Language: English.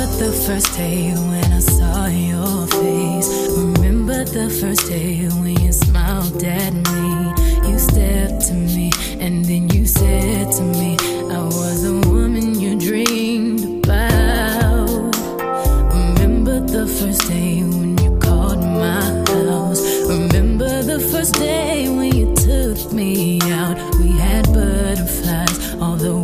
Remember the first day when I saw your face. Remember the first day when you smiled at me. You stepped to me and then you said to me, I was the woman you dreamed about. Remember the first day when you called my house. Remember the first day when you took me out. We had butterflies, although